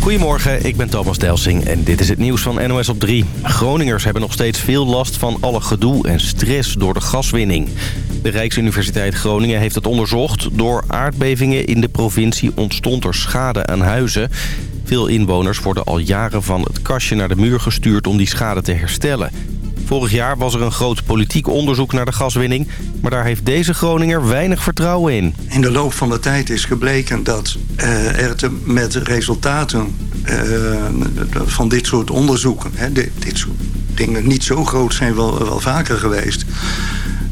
Goedemorgen, ik ben Thomas Delsing en dit is het nieuws van NOS op 3. Groningers hebben nog steeds veel last van alle gedoe en stress door de gaswinning. De Rijksuniversiteit Groningen heeft het onderzocht. Door aardbevingen in de provincie ontstond er schade aan huizen. Veel inwoners worden al jaren van het kastje naar de muur gestuurd om die schade te herstellen. Vorig jaar was er een groot politiek onderzoek naar de gaswinning... maar daar heeft deze Groninger weinig vertrouwen in. In de loop van de tijd is gebleken dat uh, er met resultaten uh, van dit soort onderzoeken... Hè, dit, dit, soort dingen niet zo groot zijn wel, wel vaker geweest...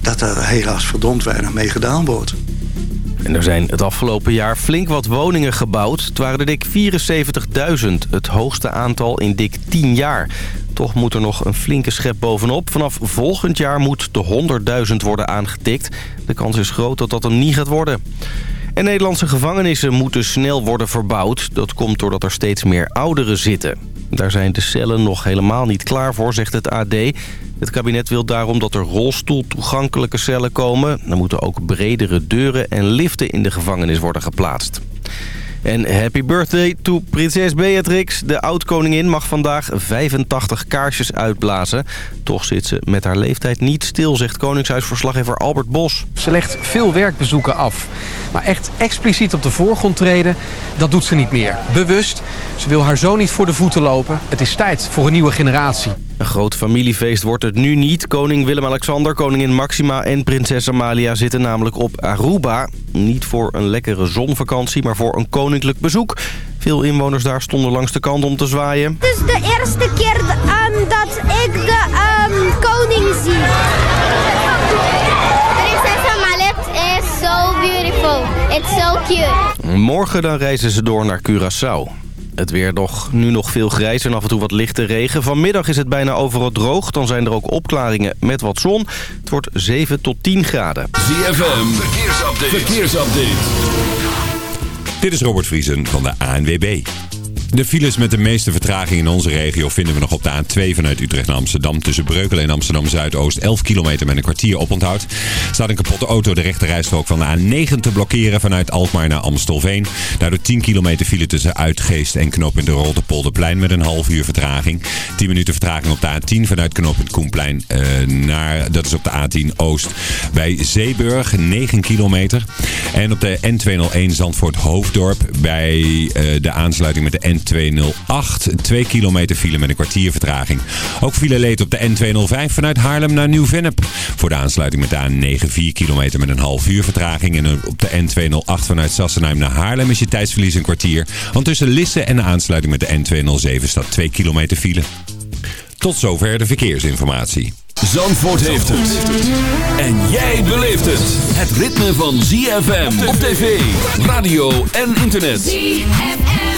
dat er helaas verdomd weinig mee gedaan wordt. Er zijn het afgelopen jaar flink wat woningen gebouwd. Het waren er dik 74.000, het hoogste aantal in dik 10 jaar. Toch moet er nog een flinke schep bovenop. Vanaf volgend jaar moet de 100.000 worden aangetikt. De kans is groot dat dat hem niet gaat worden. En Nederlandse gevangenissen moeten snel worden verbouwd. Dat komt doordat er steeds meer ouderen zitten. Daar zijn de cellen nog helemaal niet klaar voor, zegt het AD. Het kabinet wil daarom dat er rolstoeltoegankelijke cellen komen. Er moeten ook bredere deuren en liften in de gevangenis worden geplaatst. En happy birthday to prinses Beatrix. De oud-koningin mag vandaag 85 kaarsjes uitblazen. Toch zit ze met haar leeftijd niet stil, zegt Koningshuisverslaggever Albert Bos. Ze legt veel werkbezoeken af. Maar echt expliciet op de voorgrond treden, dat doet ze niet meer. Bewust, ze wil haar zoon niet voor de voeten lopen. Het is tijd voor een nieuwe generatie. Een groot familiefeest wordt het nu niet. Koning Willem-Alexander, koningin Maxima en prinses Amalia zitten namelijk op Aruba. Niet voor een lekkere zonvakantie, maar voor een koninklijk bezoek. Veel inwoners daar stonden langs de kant om te zwaaien. Het is de eerste keer um, dat ik de um, koning zie. Is so beautiful. It's so cute. Morgen dan reizen ze door naar Curaçao. Het weer nog, nu nog veel grijs en af en toe wat lichte regen. Vanmiddag is het bijna overal droog. Dan zijn er ook opklaringen met wat zon. Het wordt 7 tot 10 graden. ZFM, verkeersupdate. verkeersupdate. Dit is Robert Vriesen van de ANWB. De files met de meeste vertraging in onze regio vinden we nog op de A2 vanuit Utrecht naar Amsterdam. Tussen Breukelen en Amsterdam-Zuidoost 11 kilometer met een kwartier oponthoud. Staat een kapotte auto de rechterrijstrook van de A9 te blokkeren vanuit Alkmaar naar Amstelveen. Daardoor 10 kilometer file tussen Uitgeest en knooppunt de Rolterpolderplein met een half uur vertraging. 10 minuten vertraging op de A10 vanuit knooppunt Koenplein uh, naar, dat is op de A10 Oost. Bij Zeeburg 9 kilometer. En op de N201 Zandvoort Hoofddorp bij uh, de aansluiting met de N N208. 2 kilometer file met een kwartier vertraging. Ook file leed op de N205 vanuit Haarlem naar Nieuw-Vennep. Voor de aansluiting met de A9 4 kilometer met een half uur vertraging. En op de N208 vanuit Sassenheim naar Haarlem is je tijdsverlies een kwartier. Want tussen Lisse en de aansluiting met de N207 staat 2 kilometer file. Tot zover de verkeersinformatie. Zandvoort heeft het. En jij beleeft het. Het ritme van ZFM op tv, radio en internet. ZFM.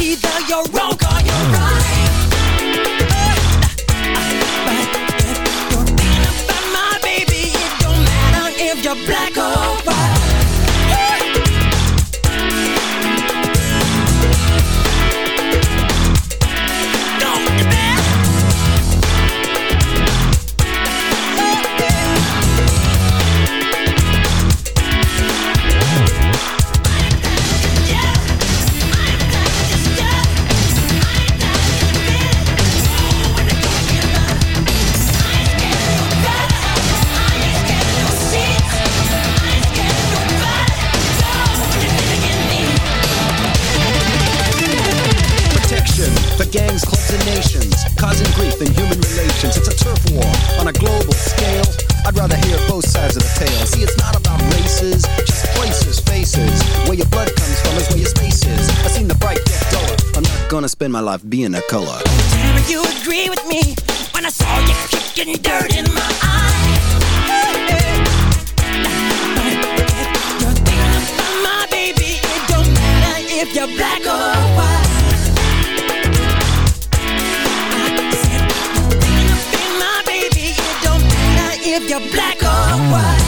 Either you're wrong or you're right. My life being a color. Damn, you agree with me when I saw you kicking dirt in my. You're thinking my baby. It don't matter if you're black or white.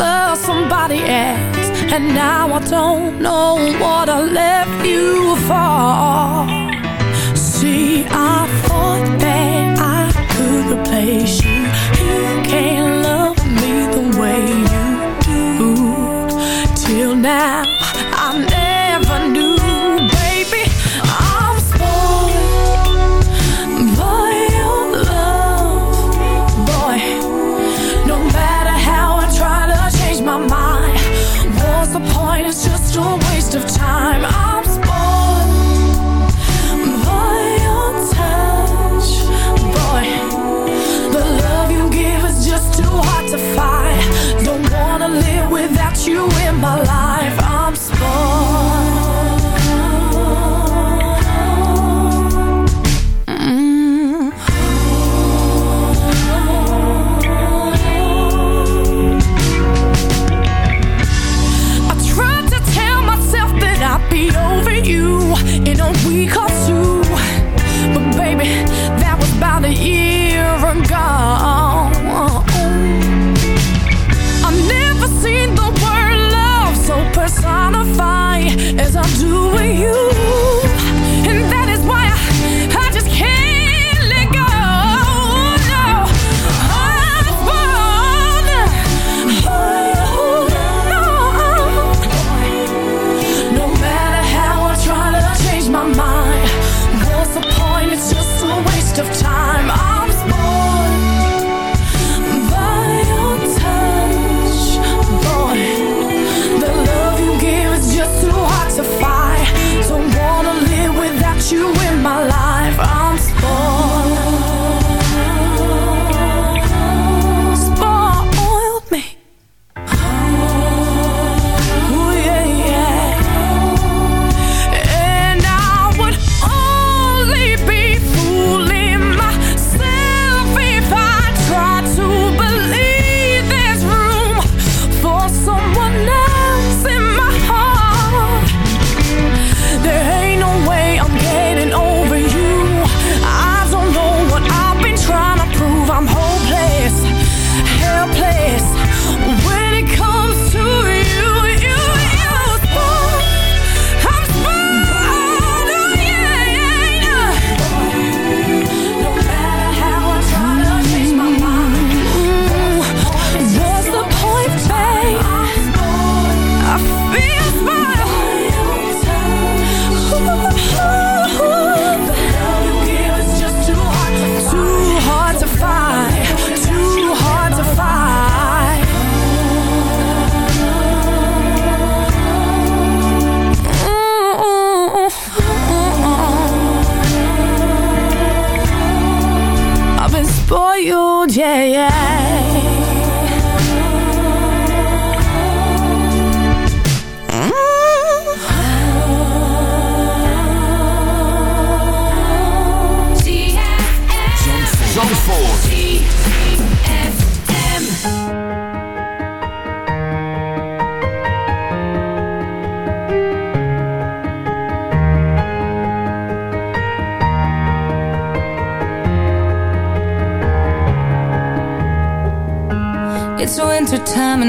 for somebody else And now I don't know what I left you for. See, I thought that I could replace you. You can't love me the way you do. Till now my life.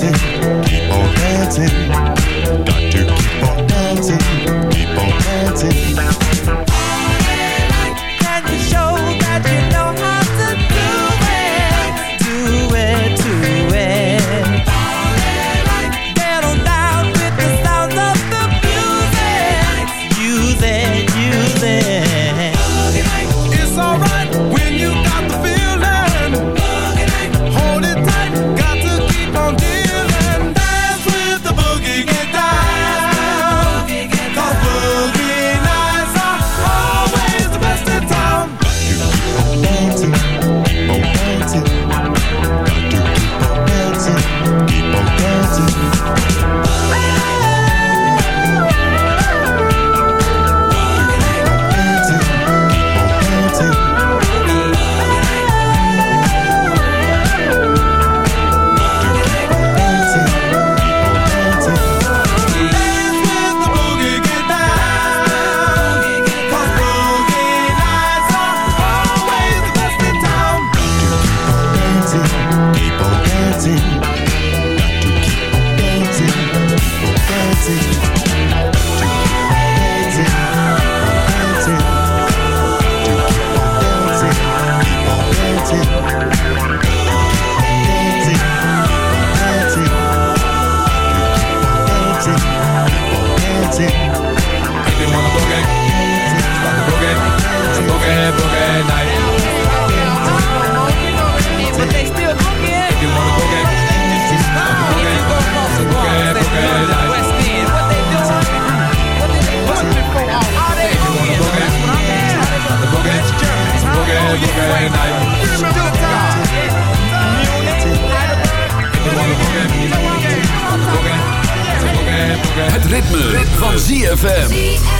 dancing, keep on dancing. van ZFM.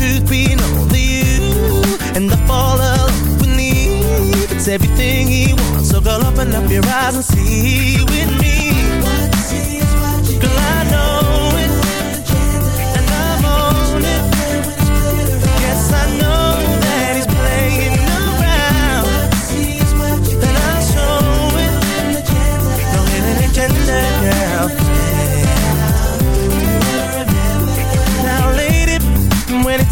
to keep the only you, and I fall alone beneath. It's everything he wants, so girl, open up your eyes and see with me.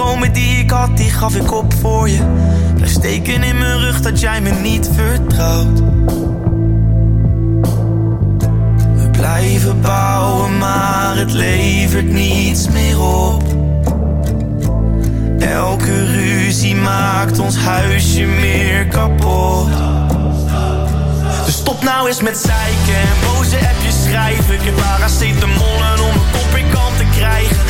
dromen die ik had, die gaf ik op voor je. Blijf steken in mijn rug dat jij me niet vertrouwt. We blijven bouwen, maar het levert niets meer op. Elke ruzie maakt ons huisje meer kapot. Dus stop nou eens met zeiken en boze appjes schrijven. Ik heb paracetamol en om mijn kop in kant te krijgen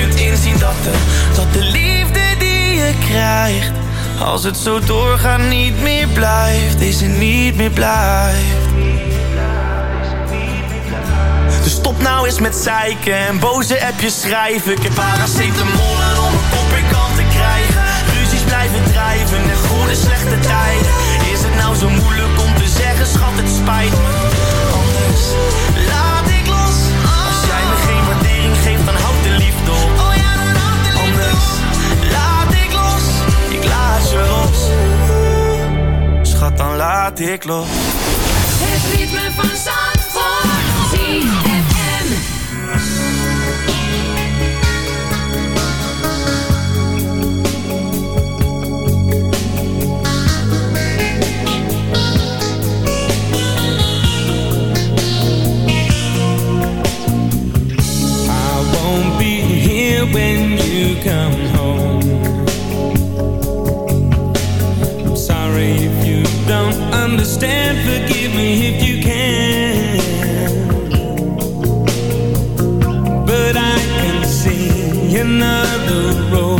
kunt inzien dat de, dat de liefde die je krijgt, als het zo doorgaat, niet meer blijft. Deze niet meer blijft. Dus stop nou eens met zeiken en boze appjes schrijven. Ik heb paracetamol en om mijn kop in kant te krijgen. Ruzies blijven drijven en goede slechte tijden. Is het nou zo moeilijk om te zeggen, schat, het spijt me. Anders laat Schat, dan laat ik los. Het ritme van Zandvoort. ZFM. I won't be here when you come home. Understand. Forgive me if you can. But I can see another road,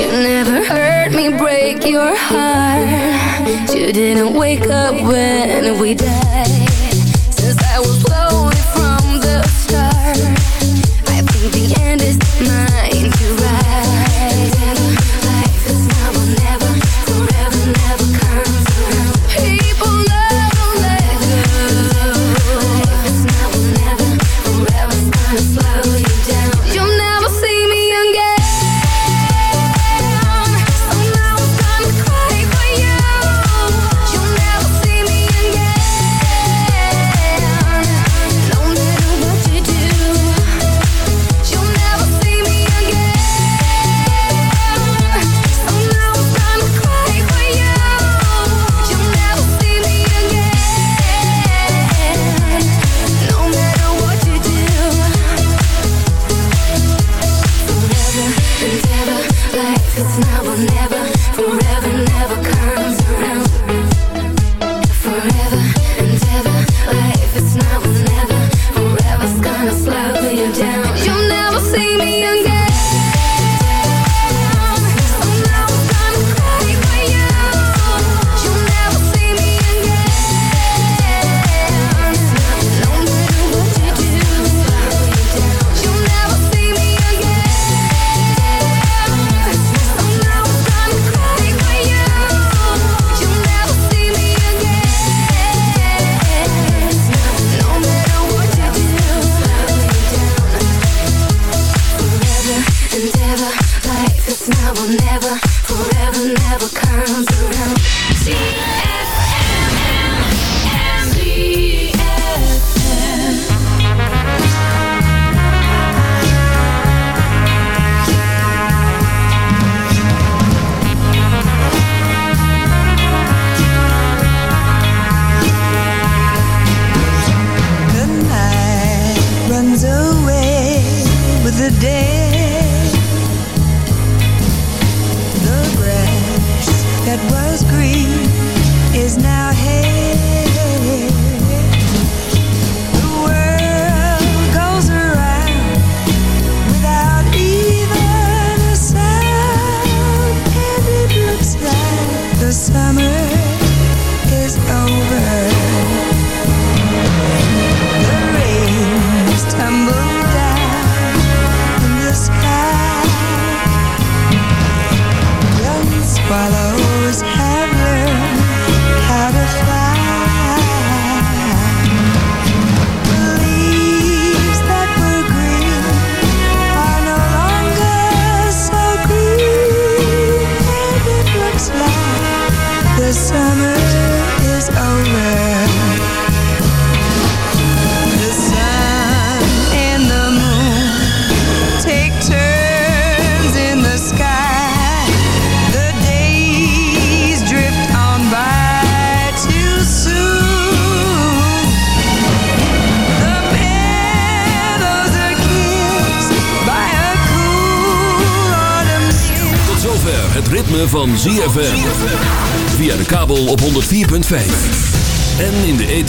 You never heard me break your heart. You didn't wake up when we died. Since I was lonely from the start, I think the end is mine.